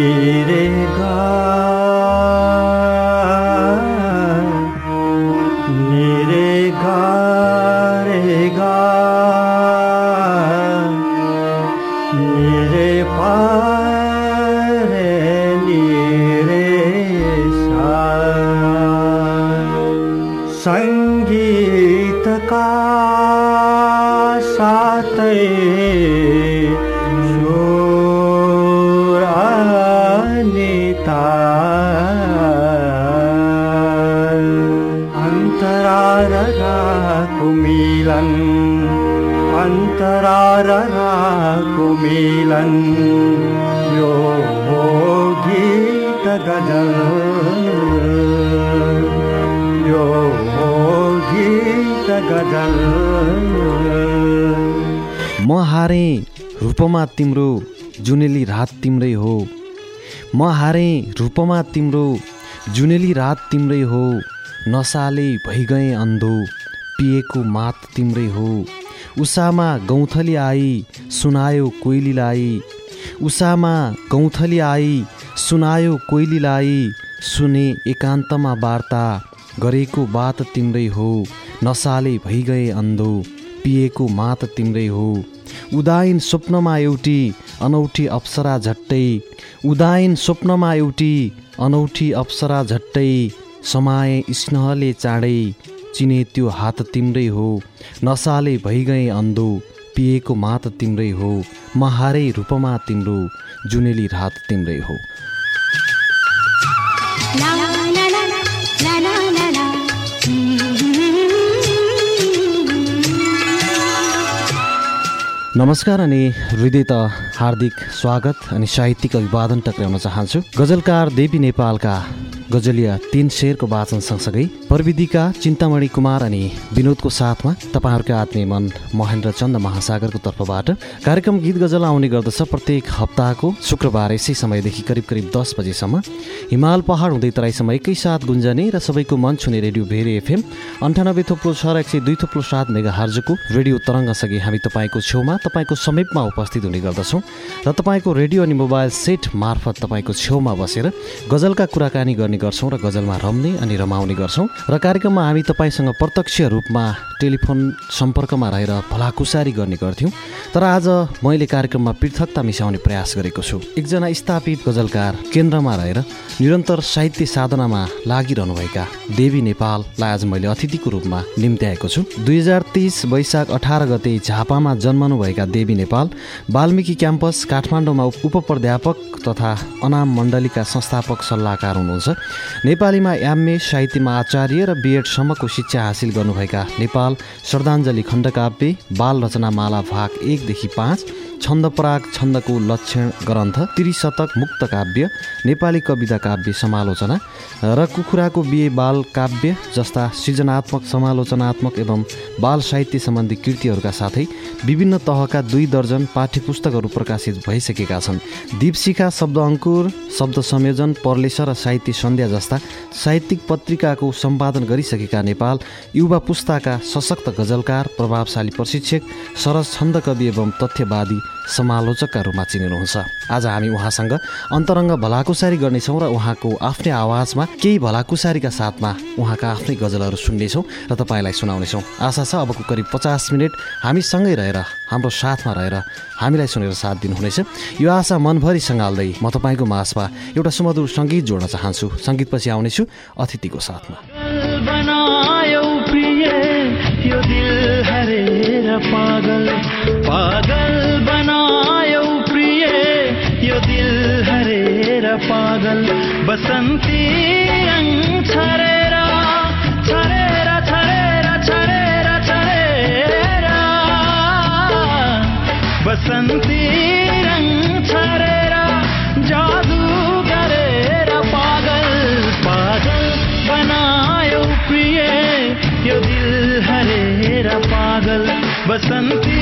tere म हारे। रूपमा तिम्रो जुनेली रात तिम्रै हो। म हारे। रूपमा तिम्रो जुनेली रात तिम्रै हो। नसाले भइगएँ अन्धो। पिएको मात तिम्रै हो। उषामा गौँथली आई सुनायो कोइलीलाई। उषामा गौँथली आई सुनायो कोइलीलाई। सुने एकान्तमा वार्ता गरेको बात तिम्रै हो। नसाले भइगए अन्धो। पिएको मात तिम्रै हो। उदायन स्वप्नमा एउटी अनौठी अप्सरा झट्टै। उदायन स्वप्नमा एउटी अनौठी अप्सरा झट्टै। समाए स्नेहले चाँडै चिने त्यो हात तिम्रै हो। नसाले भइगए अन्धो पिएको मात तिम्रै हो। महारै रूपमा तिम्रो जुनेली रात तिम्रै हो। नमस्कार अनि हृदय त हार्दिक स्वागत अनि साहित्यिक अभिवादन टक्राउन चाहन्छु। गजलकार देवी नेपालका गजलिया तिन शेरको वाचन सँगसँगै प्रविधिका चिन्तामणि कुमार अनि विनोदको साथमा तपाईँहरूका आत्मीय मन महेन्द्र चन्द महासागरको तर्फबाट कार्यक्रम गीत गजल आउने गर्दछ प्रत्येक हप्ताको शुक्रबार यसै समयदेखि करिब करिब दस बजेसम्म। हिमाल पहाड हुँदै तराईसम्म एकैसाथ गुन्जने र सबैको मन छुने रेडियो भेरे एफएम अन्ठानब्बे थोप्लो छ एक सय दुई थोप्लो सात मेगा हार्जको रेडियो तरङ्गसँगै हामी तपाईँको छेउमा तपाईँको समीपमा उपस्थित हुने गर्दछौँ र तपाईँको रेडियो अनि मोबाइल सेट मार्फत तपाईँको छेउमा बसेर गजलका कुराकानी गर्ने गर्छौँ र गजलमा रम्ने अनि रमाउने गर्छौँ। र कार्यक्रममा हामी तपाईँसँग प्रत्यक्ष रूपमा टेलिफोन सम्पर्कमा रहेर भलाकुसारी गर्ने गर्थ्यौँ। तर आज मैले कार्यक्रममा पृथकता मिसाउने प्रयास गरेको छु। एकजना स्थापित गजलकार केन्द्रमा रहेर निरन्तर साहित्य साधनामा लागिरहनुभएका देवी नेपाललाई आज मैले अतिथिको रूपमा निम्त्याएको छु। दुई हजार तिस वैशाख अठार गते झापामा जन्मनुभएका देवी नेपाल वाल्मिकी क्याम्पस काठमाडौँमा उप प्राध्यापक तथा अनाम मण्डलीका संस्थापक सल्लाहकार हुनुहुन्छ नेपालीमा एमए साहित्यमा आचार्य र बिएडसम्मको शिक्षा हासिल गर्नुभएका नेपाल श्रद्धाञ्जली खण्डकाव्य बाल रचनामाला भाग एकदेखि पाँच छन्दपराग छन्दको लक्षण ग्रन्थ त्रिशतक मुक्त काव्य नेपाली कविता काव्य समालोचना र कुखुराको बिहे बाल काव्य जस्ता सृजनात्मक समालोचनात्मक एवं बाल साहित्य सम्बन्धी कृतिहरूका साथै विभिन्न तहका दुई दर्जन पाठ्यपुस्तकहरू प्रकाशित भइसकेका छन्। दीपशिखा शब्द अङ्कुर शब्द संयोजन पर्लेस र साहित्य सन्ध्या जस्ता साहित्यिक पत्रिकाको सम्पादन गरिसकेका नेपाल युवा पुस्ताका सशक्त गजलकार प्रभावशाली प्रशिक्षक सरस छन्द कवि एवं तथ्यवादी समालोचकका रूपमा चिनिनुहुन्छ। आज हामी उहाँसँग अन्तरङ्ग भलाकुसारी गर्नेछौँ र उहाँको आफ्नै आवाजमा केही भलाकुसारीका साथमा उहाँका आफ्नै गजलहरू सुन्नेछौँ र तपाईँलाई सुनाउनेछौँ। आशा छ अबको करिब पचास मिनट हामीसँगै रहेर हाम्रो साथमा रहेर हामीलाई सुनेर साथ दिनुहुनेछ। यो आशा मनभरि सङ्घाल्दै म तपाईँको मासमा एउटा सुमधुर सङ्गीत जोड्न चाहन्छु। सङ्गीतपछि आउनेछु अतिथिको साथमा। पागल दिल हरेर पागल बसन्ती रङ छरेर छरेर छरेर छरेर बसन्ती रङ छरेर जादु गरेर पागल पागल बनायो प्रिय, यो दिल हरेर पागल बसन्ती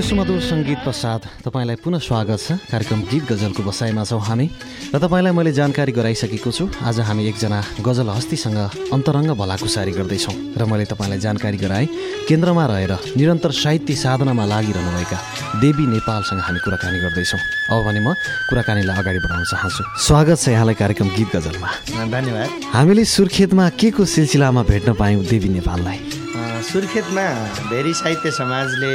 यो सुमधुर सङ्गीत पश्चात तपाईँलाई पुनः स्वागत छ। कार्यक्रम गीत गजलको बसाइमा छौँ हामी। र तपाईँलाई मैले जानकारी गराइसकेको छु आज हामी एकजना गजल हस्तीसँग अन्तरङ्ग भलाकुसारी गर्दैछौँ। र मैले तपाईँलाई जानकारी गराएँ केन्द्रमा रहेर निरन्तर साहित्य साधनामा लागिरहनुभएका देवी नेपालसँग हामी कुराकानी गर्दैछौँ। अब भने म कुराकानीलाई अगाडि बढाउन चाहन्छु। स्वागत छ यहाँलाई कार्यक्रम गीत गजलमा। धन्यवाद। हामीले सुर्खेतमा के को सिलसिलामा भेट्न पायौँ देवी नेपाललाई? सुर्खेतमा भेरी साहित्य समाजले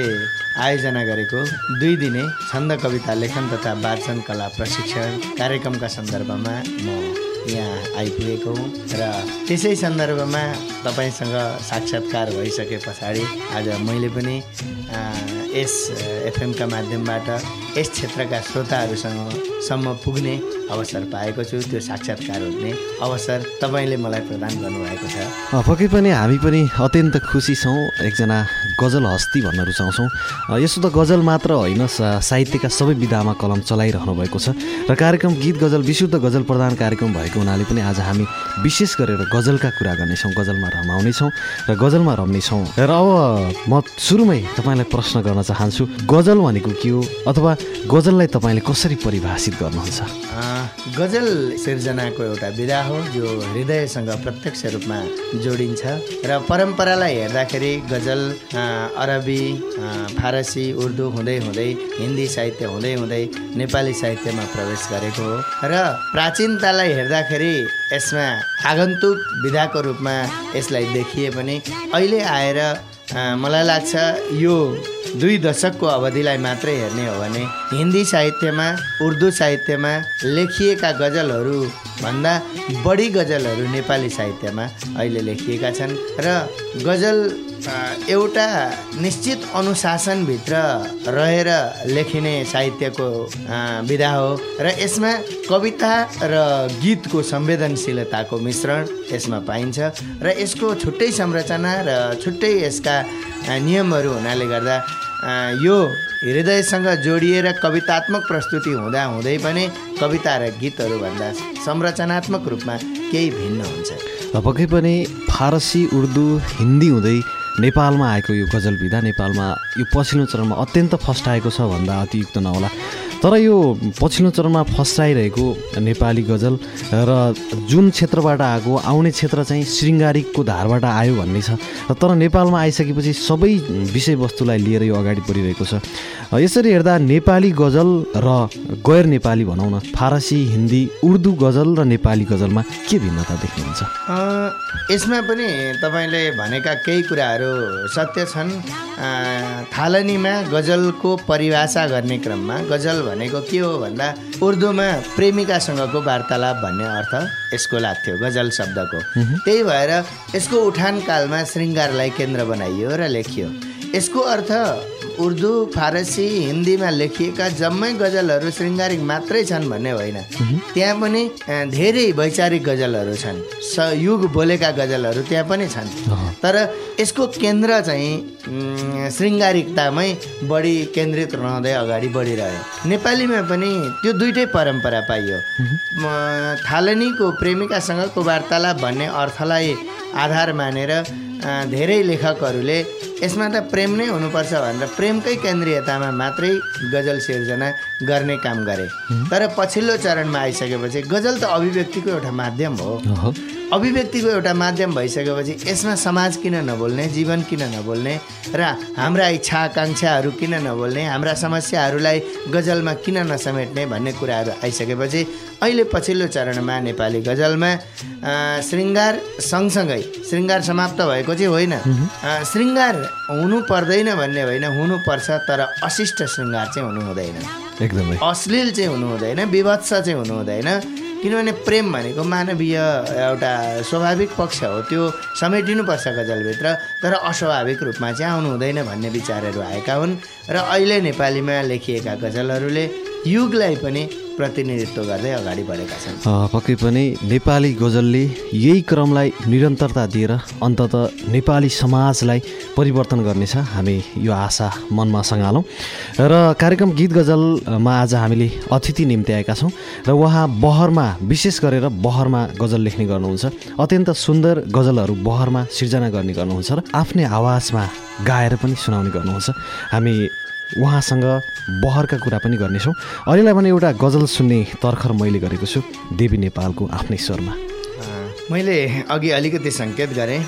आयोजना गरेको दुई दिने छन्द कविता लेखन तथा वाचन कला प्रशिक्षण कार्यक्रमका सन्दर्भमा म यहाँ आइपुगेको हुँ र त्यसै सन्दर्भमा तपाईँसँग साक्षात्कार भइसके पछाडि आज मैले पनि यस एफएमका माध्यमबाट यस क्षेत्रका श्रोताहरूसँग सम्म पुग्ने अवसर पाएको छु त्यो साक्षात्कार हुने अवसर तपाईँले मलाई प्रदान गर्नुभएको छ। पक्कै पनि हामी पनि अत्यन्त खुसी छौँ एकजना गजल हस्ती भन्न रुचाउँछौँ। यसो त गजल मात्र होइन साहित्यका सबै विधामा कलम चलाइरहनु भएको छ। र कार्यक्रम गीत गजल विशुद्ध गजल प्रदान कार्यक्रम भएको हुनाले पनि आज हामी विशेष गरेर गजलका कुरा गर्नेछौँ गजलमा रमाउनेछौँ र गजलमा रम्नेछौँ। र अब म सुरुमै तपाईँलाई प्रश्न गर्न चाहन्छु गजल भनेको के हो? अथवा गजललाई तपाईँले कसरी परिभाषित गर्नुहुन्छ। अ, गजल सिर्जनाको एउटा विधा हो जो हृदयसँग प्रत्यक्ष रूपमा जोडिन्छ र परम्परालाई हेर्दाखेरि गजल अरबी फारसी उर्दू हुँदै हुँदै हिन्दी साहित्य हुँदै हुँदै नेपाली साहित्यमा प्रवेश गरेको हो। र प्राचीनतालाई हेर्दाखेरि यसमा आगन्तुक विधाको रूपमा यसलाई देखिए पनि अहिले आएर मलाई लाग्छ यो दुई दशकको अवधिलाई मात्रै हेर्ने हो भने हिन्दी साहित्यमा उर्दू साहित्यमा लेखिएका गजलहरू भन्दा बढी गजलहरू नेपाली साहित्यमा अहिले लेखिएका छन् र गजल एउटा निश्चित अनुशासनभित्र रहेर लेखिने साहित्यको विधा हो र यसमा कविता र गीतको संवेदनशीलताको मिश्रण यसमा पाइन्छ र यसको छुट्टै संरचना र छुट्टै यसका नियमहरू हुनाले गर्दा यो हृदयसँग जोडिएर कवितात्मक प्रस्तुति हुँदा हुँदै पनि कविता र गीतहरूभन्दा संरचनात्मक रूपमा केही भिन्न हुन्छ। पक्कै पनि फारसी उर्दू हिन्दी हुँदै नेपालमा आएको यो गजल विधा नेपालमा यो पछिल्लो चरणमा अत्यन्त फस्टाएको छ भन्दा अतियुक्त नहोला। तर यो पछिल्लो चरणमा फस्टाइरहेको नेपाली गजल र जुन क्षेत्रबाट आएको आउने क्षेत्र चाहिँ शृङ्गारिकको धारबाट आयो भन्ने छ। तर नेपालमा आइसकेपछि सबै विषयवस्तुलाई लिएर यो अगाडि बढिरहेको छ। यसरी हेर्दा नेपाली गजल र गैर नेपाली भनौँ न फारसी हिन्दी उर्दू गजल र नेपाली गजलमा के भिन्नता देख्नुहुन्छ यसमा पनि तपाईँले भनेका केही कुराहरू सत्य छन्। थालनीमा गजलको परिभाषा गर्ने क्रममा गजल भनेको के हो भन्दा उर्दूमा प्रेमिकासँगको वार्तालाप भन्ने अर्थ यसको लाग्थ्यो गजल शब्दको। त्यही भएर यसको उठानकालमा श्रृङ्गारलाई केन्द्र बनाइयो र लेखियो। यसको अर्थ उर्दू फारसी हिन्दीमा लेखिएका जम्मै गजलहरू शृङ्गारिक मात्रै छन् भन्ने होइन। त्यहाँ पनि धेरै वैचारिक गजलहरू छन्। स युग बोलेका गजलहरू त्यहाँ पनि छन्। तर यसको केन्द्र चाहिँ शृङ्गारिकतामै बढी केन्द्रित रहँदै अगाडि बढिरह्यो। नेपालीमा पनि त्यो दुइटै परम्परा पाइयो। थालनीको प्रेमिकासँगको वार्तालाप भन्ने अर्थलाई आधार मानेर धेरै लेखकहरूले यसमा त प्रेम नै हुनुपर्छ भनेर प्रेमकै केन्द्रीयतामा मात्रै गजल सिर्जना गर्ने काम गरे। तर पछिल्लो चरणमा आइसकेपछि गजल त अभिव्यक्तिको एउटा माध्यम हो। अभिव्यक्तिको एउटा माध्यम भइसकेपछि यसमा समाज किन नबोल्ने जीवन किन नबोल्ने र हाम्रा इच्छा आकाङ्क्षाहरू किन नबोल्ने हाम्रा समस्याहरूलाई गजलमा किन नसमेट्ने भन्ने कुराहरू आइसकेपछि अहिले पछिल्लो चरणमा नेपाली गजलमा अ, श्रृङ्गार सँगसँगै श्रृङ्गार समाप्त भएको चाहिँ होइन अ, श्रृङ्गार हुनु पर्दैन भन्ने होइन हुनुपर्छ तर अशिष्ट श्रृङ्गार चाहिँ हुनु हुँदैन। एकदमै। अश्लील चाहिँ हुनु हुँदैन विभत्स चाहिँ हुनु हुँदैन। किनभने प्रेम भनेको मानवीय एउटा स्वाभाविक पक्ष हो। त्यो समेटिनुपर्छ गजलभित्र तर अस्वाभाविक रूपमा चाहिँ आउनु हुँदैन भन्ने विचारहरू आएका हुन्। र अहिले नेपालीमा लेखिएका गजलहरूले युगलाई पनि प्रतिनिधित्व गर्दै अगाडि बढेका छन्। पक्कै पनि नेपाली गजलले यही क्रमलाई निरन्तरता दिएर अन्तत नेपाली समाजलाई परिवर्तन गर्नेछ हामी यो आशा मनमा सँगालौँ र कार्यक्रम गीत गजलमा आज हामीले अतिथि निम्ति आएका छौँ र उहाँ बहरमा विशेष गरेर बहरमा गजल लेख्ने गर्नुहुन्छ। अत्यन्त सुन्दर गजलहरू बहरमा सिर्जना गर्ने गर्नुहुन्छ र आफ्नै आवाजमा गाएर पनि सुनाउने गर्नुहुन्छ। हामी उहाँसँग बहरका कुरा पनि गर्नेछौँ। अहिलेलाई भने एउटा गजल सुन्ने तर्खर मैले गरेको छु। देवी नेपालको आफ्नै स्वरमा। मैले अघि अलिकति सङ्केत गरेँ।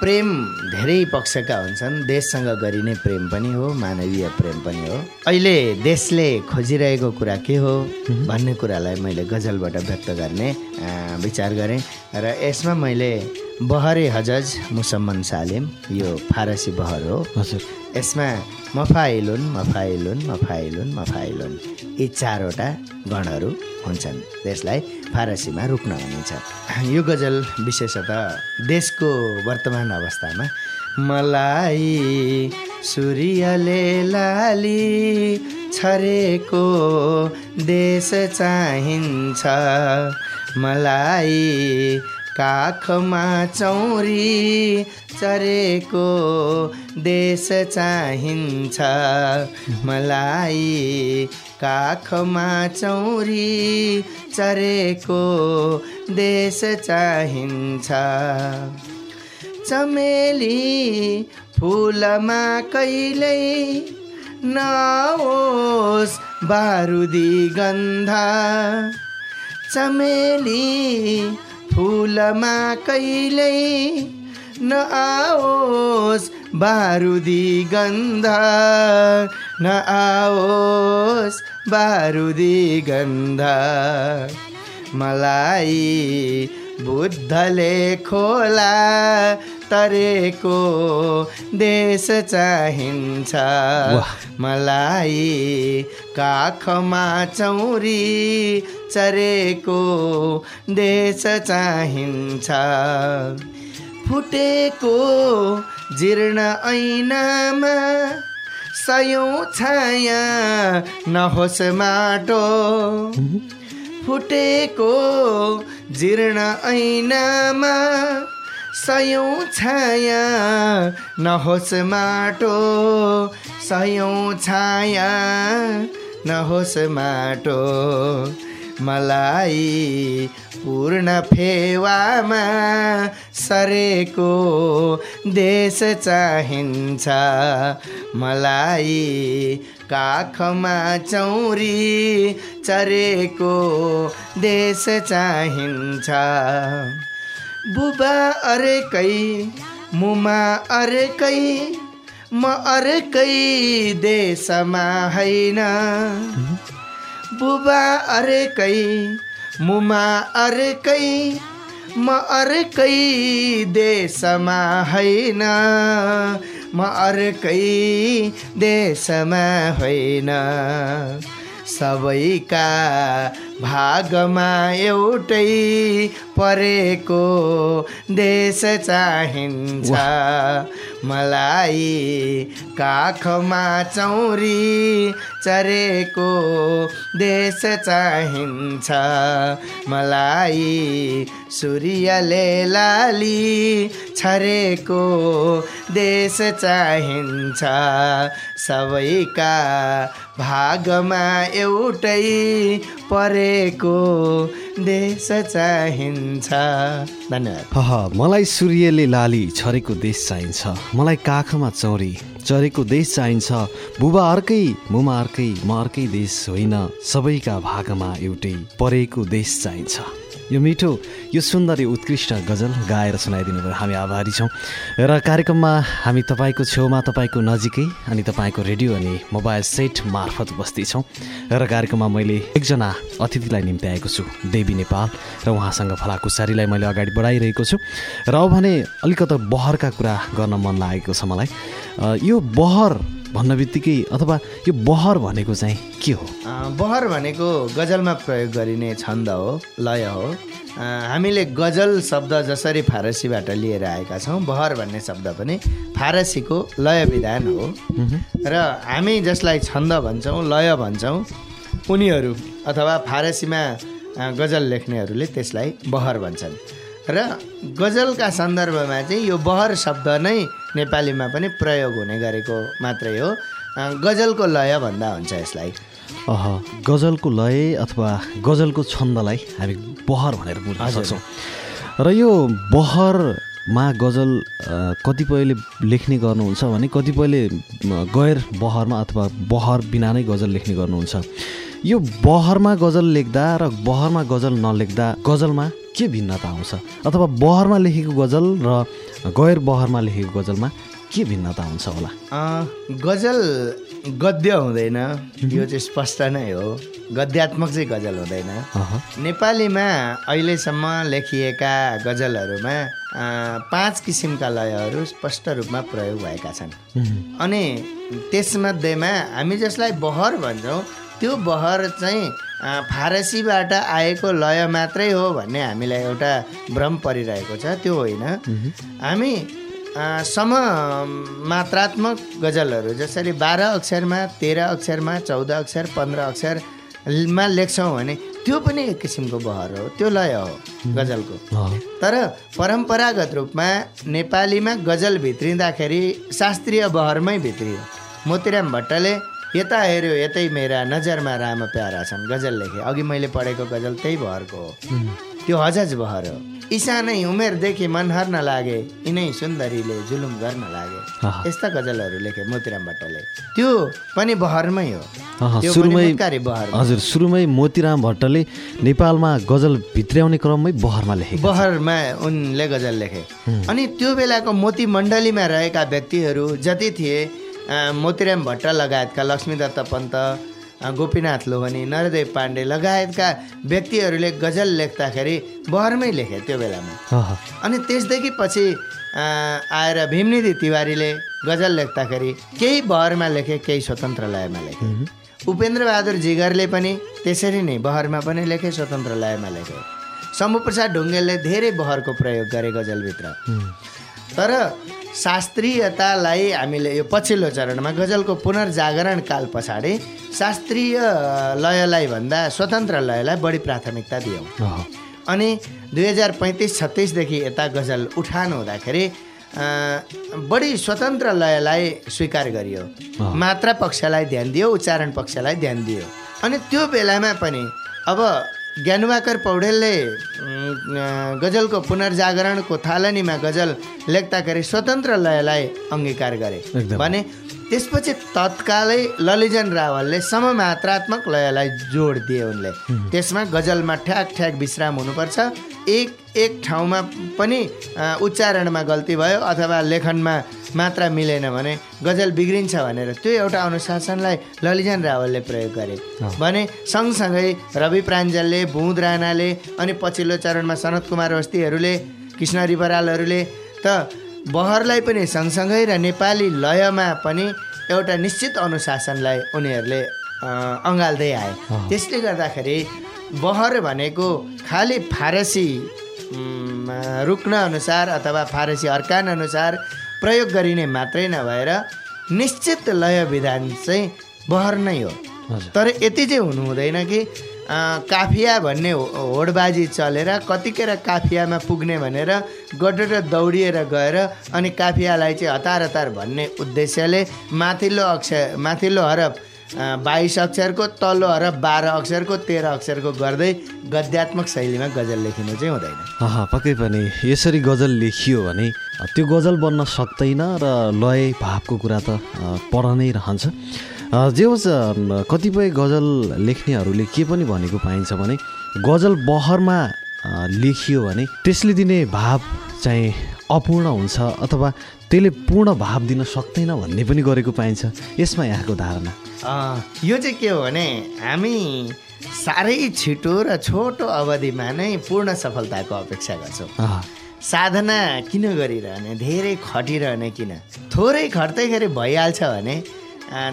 प्रेम धेरै पक्षका हुन्छन्। देशसँग गरिने प्रेम पनि हो मानवीय प्रेम पनि हो। अहिले देशले खोजिरहेको कुरा के हो भन्ने कुरालाई मैले गजलबाट व्यक्त गर्ने विचार गरेँ। र यसमा मैले बहरे हजज मुसम्मन सालिम यो फारसी बहर हो। हजुर। यसमा मफाइलुन मफाइलुन मफाइलुन मफाइलुन यी चारवटा गणहरू हुन्छन्। त्यसलाई फारसीमा रुक्न भनिन्छ। यो गजल विशेषतः देशको वर्तमान अवस्थामा मलाई सूर्यले लाली छरेको देश चाहिन्छ। मलाई काखमा चौरी चरेको देश चाहिन्छ। मलाई काखमा चौरी चरेको देश चाहिन्छ। चमेली फुलमा कहिल्यै नहोस् बारुदी गन्ध। चमेली फुलमा कहिल्यै नआओस् बारुदी गन्ध नआओस् बारुदी गन्ध मलाई बुद्धले खोला तरेको देश चाहिन्छ। मलाई काखमा चौरी चरेको देश चाहिन्छ। फुटेको जीर्ण ऐनामा सयौँ छाया नहोस् माटो। फुटेको जीर्ण ऐनामा सयौँ छाया नहोस् माटो सयौँ छाया नहोस् माटो। मलाई पूर्ण फेवामा सरेको देश चाहिन्छ। मलाई काखमा चौरी चरेको देश चाहिन्छ। बुबा अर्कै मुमा अर्कै म अर्कै देशमा होइन बुबा अर्कै मुमा अर्कै म अर्कै देशमा होइन म अर्कै देशमा होइन सबैका भागमा एउटै परेको देश चाहिन्छ। मलाई काखमा चौरी चरेको देश चाहिन्छ। मलाई सूर्यले लाली छरेको देश चाहिन्छ। सबैका भागमा एउटै परेको देश चाहिन्छ। धन्यवाद। मलाई सूर्यले लाली छरेको देश चाहिन्छ। मलाई काखमा चौरी चरेको देश चाहिन्छ। बुबा अर्कै मुमा अर्कै म अर्कै देश होइन। सबैका भागमा एउटै परेको देश चाहिन्छ। यो मिठो यो सुन्दर यो उत्कृष्ट गजल गाएर सुनाइदिनु भयो। हामी आभारी छौँ। र कार्यक्रममा हामी तपाईँको छेउमा तपाईँको नजिकै अनि तपाईँको रेडियो अनि मोबाइल सेट मार्फत उपस्थित छौँ। र कार्यक्रममा मैले एकजना अतिथिलाई निम्ति आएको छु देवी नेपाल। र उहाँसँग फलाकुसारीलाई मैले अगाडि बढाइरहेको छु। र अब भने अलिकता बहरका कुरा गर्न मन लागेको छ मलाई। यो बहर भन्न बित्तिकै अथवा यो बहर भनेको चाहिँ के हो? बहर भनेको गजलमा प्रयोग गरिने छन्द हो लय हो। हामीले गजल शब्द जसरी फारसीबाट लिएर आएका छौँ बहर भन्ने शब्द पनि फारसीको लय विधान हो। र हामी जसलाई छन्द भन्छौँ लय भन्छौँ उनीहरू अथवा फारसीमा गजल लेख्नेहरूले त्यसलाई बहर भन्छन्। र गजलका सन्दर्भमा चाहिँ यो बहर शब्द नै नेपालीमा पनि प्रयोग हुने गरेको मात्रै हो। गजलको लय भन्दा हुन्छ यसलाई। अह गजलको लय अथवा गजलको छन्दलाई हामी बहर भनेर बुझ्न। सक्छौँ। र यो बहरमा गजल कतिपयले लेख्ने गर्नुहुन्छ भने कतिपयले गैर बहरमा अथवा बहर बिना नै गजल लेख्ने गर्नुहुन्छ। यो बहरमा गजल लेख्दा र बहरमा गजल नलेख्दा गजलमा के भिन्नता आउँछ? अथवा बहरमा लेखेको गजल र गैर बहरमा लेखेको गजलमा के भिन्नता हुन्छ होला? गजल गद्य हुँदैन। यो चाहिँ स्पष्ट नै हो। गद्यात्मक चाहिँ गजल हुँदैन। नेपालीमा अहिलेसम्म लेखिएका गजलहरूमा पाँच किसिमका लयहरू स्पष्ट रूपमा प्रयोग भएका छन्। अनि त्यसमध्येमा हामी जसलाई बहर भन्छौँ त्यो बहर चाहिँ फारसीबाट आएको लय मात्रै हो भन्ने हामीलाई एउटा भ्रम परिरहेको छ त्यो होइन। हामी सम मात्रात्मक गजलहरू जसरी बाह्र अक्षरमा तेह्र अक्षरमा चौध अक्षर पन्ध्र अक्षरमा लेख्छौँ भने त्यो पनि एक किसिमको बहर हो त्यो लय हो गजलको। तर परम्परागत रूपमा नेपालीमा गजल भित्रिँदाखेरि शास्त्रीय बहरमै भित्रियो। मोतीराम भट्टले यता हेऱ्यो यतै मेरा नजरमा राम प्यारा छन्। गजल लेखे। अघि मैले पढेको गजल त्यही बहरको हो त्यो हजज बहर हो ईसा नै उमेरदेखि मन हर्न लागे यिनै सुन्दरीले जुलुम गर्न लागे। यस्ता गजलहरू लेखे मोतीराम भट्टले। त्यो पनि बहरमै हो। सुरुमै बहर हजुर सुरुमै मोतीराम भट्टले नेपालमा गजल भित्र्याउने क्रममै बहरमा लेखेको बहरमा उनले गजल लेखे। अनि त्यो बेलाको मोती मण्डलीमा रहेका व्यक्तिहरू जति थिए मोतीराम भट्ट लगायतका लक्ष्मीदत्त पन्त अ, गोपीनाथ लोहनी नरदेव पाण्डे लगायतका व्यक्तिहरूले गजल लेख्दाखेरि बहरमै लेखे त्यो बेलामा। अनि त्यसदेखि पछि आएर भीमनिधि तिवारीले गजल लेख्दाखेरि केही बहरमा लेखे केही स्वतन्त्र लयमा लेखे। उपेन्द्र बहादुर जिगरले पनि त्यसरी नै बहरमा पनि लेखे स्वतन्त्र लयमा लेखे। शम्भुप्रसाद ढुङ्गेलले धेरै बहरको प्रयोग गरे गजलभित्र। तर शास्त्रीयतालाई हामीले यो पछिल्लो चरणमा गजलको पुनर्जागरण काल पछाडि शास्त्रीय लयलाई भन्दा स्वतन्त्र लयलाई बढी प्राथमिकता दियौँ। अनि दुई हजार पैँतिस छत्तिसदेखि यता गजल उठान हुँदाखेरि बढी स्वतन्त्र लयलाई स्वीकार गरियो। मात्रा पक्षलाई ध्यान दियो उच्चारण पक्षलाई ध्यान दियो। अनि त्यो बेलामा पनि अब ज्ञानुवाकर पौडेलले गजलको पुनर्जागरणको थालनीमा गजल लेख्दाखेरि स्वतन्त्र लयलाई अङ्गीकार गरे। भने त्यसपछि तत्कालै ललिजन रावलले सममात्रात्मक लयलाई जोड दिए उनले। त्यसमा गजलमा ठ्याक ठ्याक विश्राम हुनुपर्छ। एक एक ठाउँमा पनि उच्चारणमा गल्ती भयो अथवा लेखनमा मात्रा मिलेन भने गजल बिग्रिन्छ भनेर त्यो एउटा अनुशासनलाई ललिजन रावलले प्रयोग गरे। भने सँगसँगै रवि प्राञ्जलले बुँद राणाले अनि पछिल्लो चरणमा सनत कुमार अवस्थीहरूले कृष्ण रिबरालहरूले त बहरलाई पनि सँगसँगै र नेपाली लयमा पनि एउटा निश्चित अनुशासनलाई उनीहरूले अँगाल्दै आए। त्यसले गर्दाखेरि बहर भनेको खालि फारसी रुक्न अनुसार अथवा फारसी अर्कान अनुसार प्रयोग गरिने मात्रै नभएर निश्चित लय विधान चाहिँ बहर नै हो। तर यति चाहिँ हुनु हुँदैन कि काफिया भन्ने होडबाजी चलेर कतिखेर काफियामा पुग्ने भनेर गडर दौडिएर गएर अनि काफियालाई चाहिँ हतार हतार भन्ने उद्देश्यले माथिल्लो अक्षर माथिल्लो हरफ बाइस अक्षरको तल्लो हरफ बाह्र अक्षरको तेह्र अक्षरको गर्दै गद्यात्मक शैलीमा गजल लेखिनु चाहिँ हुँदैन। पक्कै पनि यसरी गजल लेखियो भने त्यो गजल बन्न सक्दैन र लय भावको कुरा त पर नै रहन्छ। जे होस् कतिपय गजल लेख्नेहरूले के पनि भनेको पाइन्छ भने गजल बहरमा लेखियो भने त्यसले दिने भाव चाहिँ अपूर्ण हुन्छ अथवा त्यसले पूर्ण भाव दिन सक्दैन भन्ने पनि गरेको पाइन्छ। यसमा यहाँको धारणा। यो चाहिँ के हो भने हामी साह्रै छिटो र छोटो अवधिमा नै पूर्ण सफलताको अपेक्षा गर्छौँ। साधना किन गरिरहने? धेरै खटिरहने किन? थोरै खट्दैखेरि भइहाल्छ भने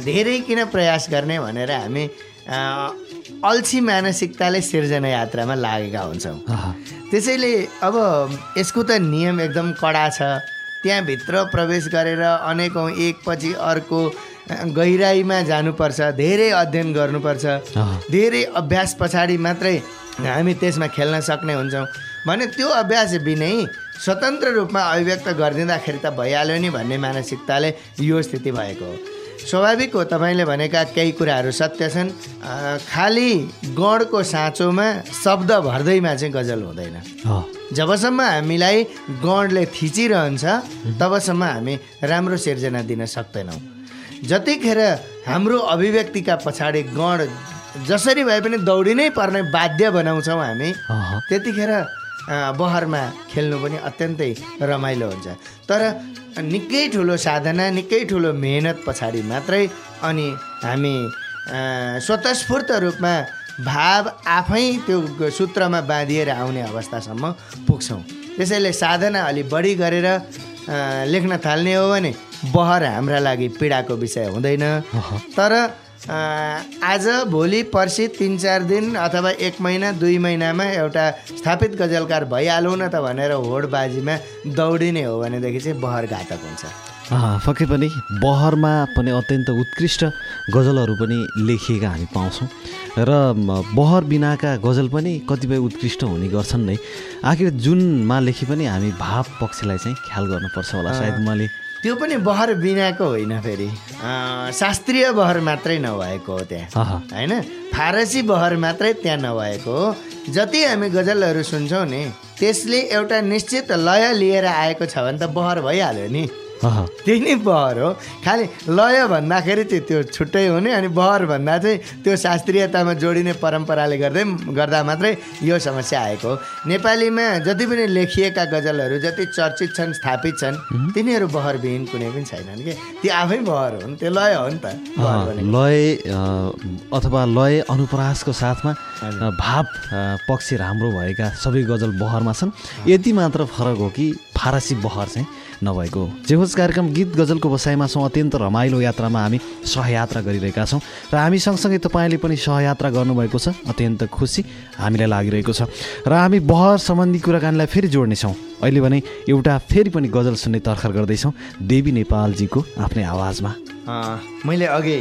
धेरै किन प्रयास गर्ने भनेर हामी अल्छी मानसिकताले सिर्जना यात्रामा लागेका हुन्छौँ। त्यसैले अब यसको त नियम एकदम कडा छ। त्यहाँभित्र प्रवेश गरेर अनेकौँ एकपछि अर्को गहिराइमा जानुपर्छ धेरै अध्ययन गर्नुपर्छ। धेरै अभ्यास पछाडि मात्रै हामी त्यसमा खेल्न सक्ने हुन्छौँ। भने त्यो अभ्यास बिनै स्वतन्त्र रूपमा अभिव्यक्त गरिदिँदाखेरि त भइहाल्यो नि भन्ने मानसिकताले यो स्थिति भएको हो। स्वाभाविक हो तपाईँले भनेका केही कुराहरू सत्य छन्। खालि गणको साँचोमा शब्द भर्दैमा चाहिँ गजल हुँदैन। जबसम्म हामीलाई गणले थिचिरहन्छ तबसम्म हामी राम्रो सिर्जना दिन सक्दैनौँ। जतिखेर हाम्रो अभिव्यक्तिका पछाडि गण जसरी भए पनि दौडिनै पर्ने बाध्य बनाउँछौँ हामी त्यतिखेर बहरमा खेल्नु पनि अत्यन्तै रमाइलो हुन्छ। तर निकै ठुलो साधना निकै ठुलो मेहनत पछाडि मात्रै अनि हामी स्वतस्फूर्त रूपमा भाव आफै त्यो सूत्रमा बाँधिएर आउने अवस्थासम्म पुग्छौँ। त्यसैले साधना अलि बढी गरेर लेख्न थाल्ने हो भने बहर हाम्रा लागि पीडाको विषय हुँदैन। तर आज भोलि पर्सि तिन चार दिन अथवा एक महिना दुई महिनामा एउटा स्थापित गजलकार भइहालौँ न त भनेर होडबाजीमा दौडिने हो भनेदेखि चाहिँ बहर घातक हुन्छ पक्कै पनि बहरमा पनि अत्यन्त उत्कृष्ट गजलहरू पनि लेखिएका हामी पाउँछौँ र बहर बिनाका गजल पनि कतिपय उत्कृष्ट हुने गर्छन् नै। आखिर जुनमा लेखे पनि हामी भाव पक्षलाई चाहिँ ख्याल गर्नुपर्छ होला सायद मैले त्यो पनि बहर बिनाको होइन फेरि। शास्त्रीय बहर मात्रै नभएको हो त्यहाँ। होइन? फारसी बहर मात्रै त्यहाँ नभएको हो। जति हामी गजलहरू सुन्छौँ नि त्यसले एउटा निश्चित लय लिएर आएको छ भने त बहर भइहाल्यो नि। त्यही नै बहर हो। खालि लय भन्दाखेरि चाहिँ त्यो छुट्टै हुने अनि बहर भन्दा चाहिँ त्यो शास्त्रीयतामा जोडिने परम्पराले गर्दै गर्दा मात्रै यो समस्या आएको हो। नेपालीमा जति पनि लेखिएका गजलहरू जति चर्चित छन् स्थापित छन् तिनीहरू बहरविहीन कुनै पनि छैनन् कि? ती आफै बहर हुन् त्यो लय हो नि त। लय अथवा लय अनुप्रासको साथमा भाव पक्ष राम्रो भएका सबै गजल बहरमा छन्। यति मात्र फरक हो कि फारसी बहर चाहिँ नभएको जे होस् कार्यक्रम गीत गजलको बसाइमा छौँ अत्यन्त रमाइलो यात्रामा हामी सहयात्रा गरिरहेका छौँ र हामी सँगसँगै तपाईँले पनि सहयात्रा गर्नुभएको छ अत्यन्त खुसी हामीलाई लागिरहेको छ। र हामी बहर सम्बन्धी कुराकानीलाई फेरि जोड्नेछौँ। अहिले भने एउटा फेरि पनि गजल सुन्ने तर्खर गर्दैछौँ। देवी नेपालजीको आफ्नै आवाजमा। मैले अघि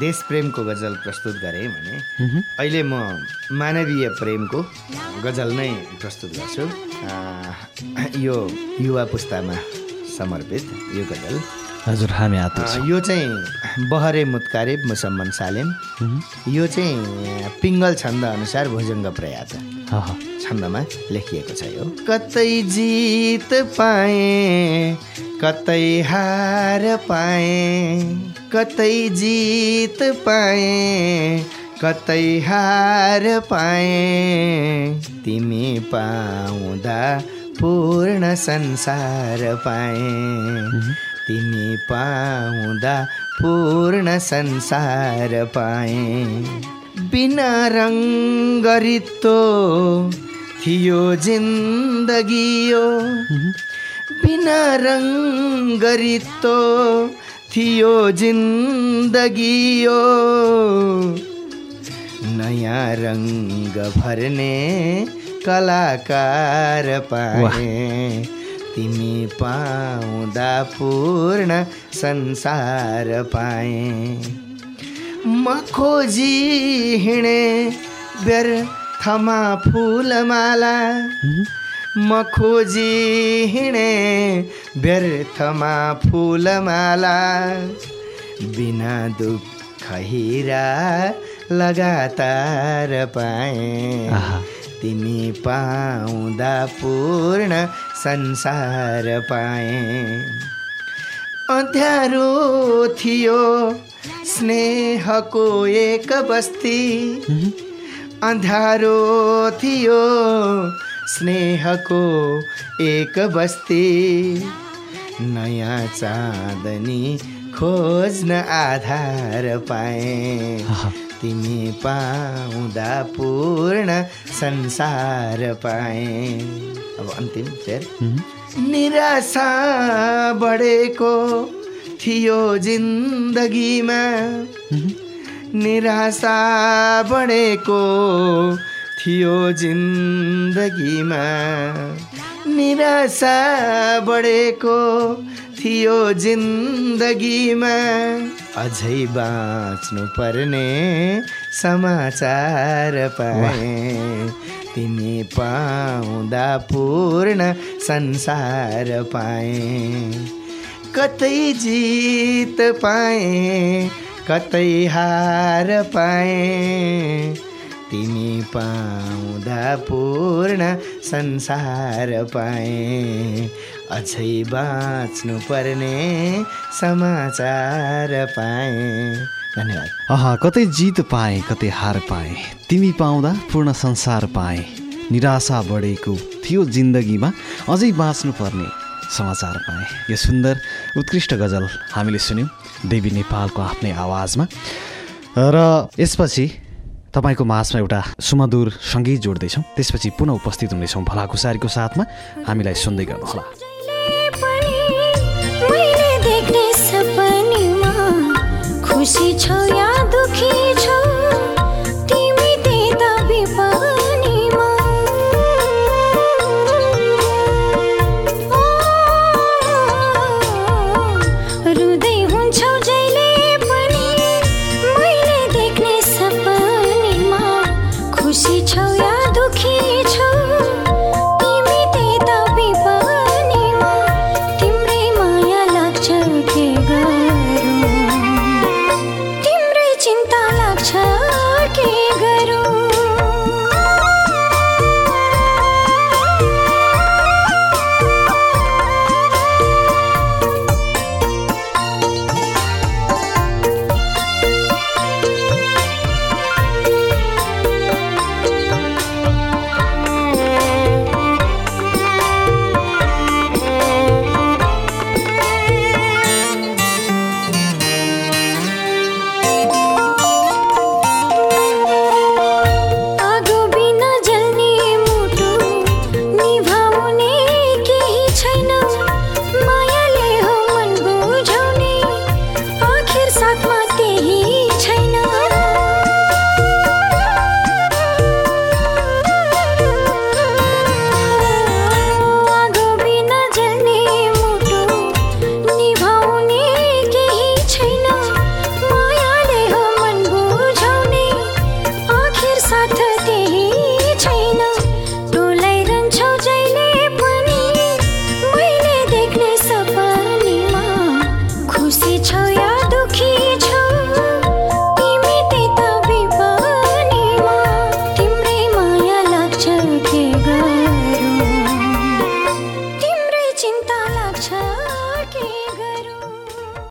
देश प्रेमको गजल प्रस्तुत गरेँ भने अहिले म मानवीय प्रेमको गजल नै प्रस्तुत गर्छु। यो युवा पुस्तामा समर्पित यो गजल। हजुर हामी छौँ। यो चाहिँ बहरे मुत्कारे मुसम्मन सालेम। यो चाहिँ पिङ्गल छन्द अनुसार भुजङ्ग प्रयात। छन्दमा लेखिएको छ यो। कतै जित पाएँ कतै हार पाएँ। कतै जित पाएँ कतै हार पाएँ। तिमी पाउँदा पूर्ण संसार पाएँ। तिमी पाउँदा पूर्ण संसार पाएँ। बिना रङ्गरितो थियो जिन्दगी यो। बिना रङ्गरितो थियो जिन्दगी यो नयाँ रङ्ग भर्ने कलाकार पाएँ तिमी पाउँदा पूर्ण संसार पाएँ। म खोजी हिँडे व्यर्थमा फुलमाला म खोजी हिँडे व्यर्थमा फुलमाला बिना दुःख हिरा लगातार पाएँ। तिमी पाउँदा पूर्ण संसार पाएँ। अँध्यारो थियो स्नेहको एक बस्ती। अँध्यारो थियो स्नेहको एक बस्ती। नयाँ चाँदनी खोज्न आधार पाएँ। तिमी पाउँदा पूर्ण संसार पाएँ। अब अन्तिम फेर। निराशा बढेको थियो जिन्दगीमा। निराशा बढेको थियो जिन्दगीमा। निराशा बढेको थियो जिन्दगीमा। अझै बाँच्नु पर्ने समाचार पाएँ। तिमी पाउँदा पूर्ण संसार पाएँ। कतै जित पाएँ कतै हार पाएँ। तिमी पाउँदा पूर्ण संसार पाएँ अझै बाँच्नु पर्ने समाचार पाएँ धन्यवाद आहा कतै जित पाएँ कतै हार पाएँ तिमी पाउँदा पूर्ण संसार पाएँ निराशा बढेको थियो जिन्दगीमा अझै बाँच्नु पर्ने समाचार पाएँ यो सुन्दर उत्कृष्ट गजल हामीले सुन्यौँ देवी नेपालको आफ्नै आवाजमा र यसपछि तपाईँको माझमा एउटा सुमधुर सङ्गीत जोड्दैछौँ। त्यसपछि पुनः उपस्थित हुनेछौँ भलाकुसारीको साथमा। हामीलाई सुन्दै गर्नुहोला। खुसी छौ